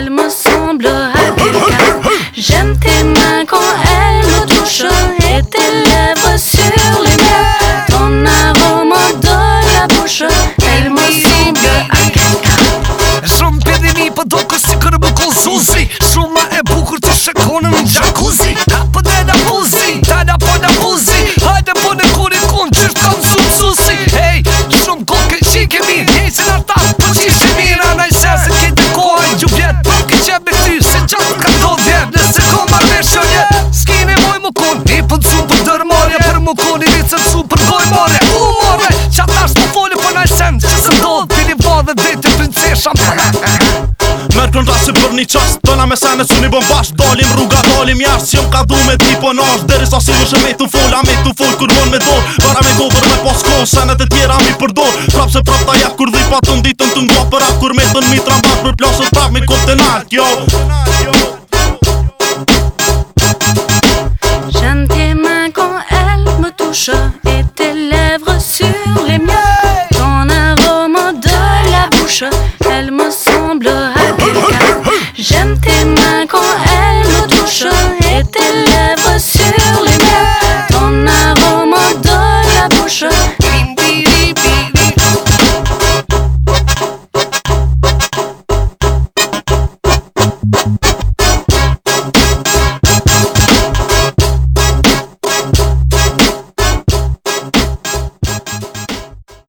Il me semble habituel j'aime tes mains quand elles me touchent et tes lèvres souriantes on a vraiment dalle bouche il me semble rien jamais jumpedimi podoku sicrubu kuzusi shuna e bukurt si shkonen in jacuzzi da pod da kuzi da da pod da kuzi ha da pod da kuzi qu'un tu es dans sulusi hey qu'un golke sikimi më koni një që të su përgoj more U more, që ata shtë foli për naj sen Që se ndodhë, tiri va dhe dhejti princesha Merë kënë rasë për një qas Dona me sene që një bën bashk Dalim rruga, dalim jash Që jëm ka du me ti për po nash Deri sa si vëshë me të full A me të full kër mën me dor Para me dover me pas kon Sene të tjera mi përdor Prap se prap ta jak kur dhipa të nditën të ngua Për kur me të në mitra mbash Për plasët me kote nalt, jo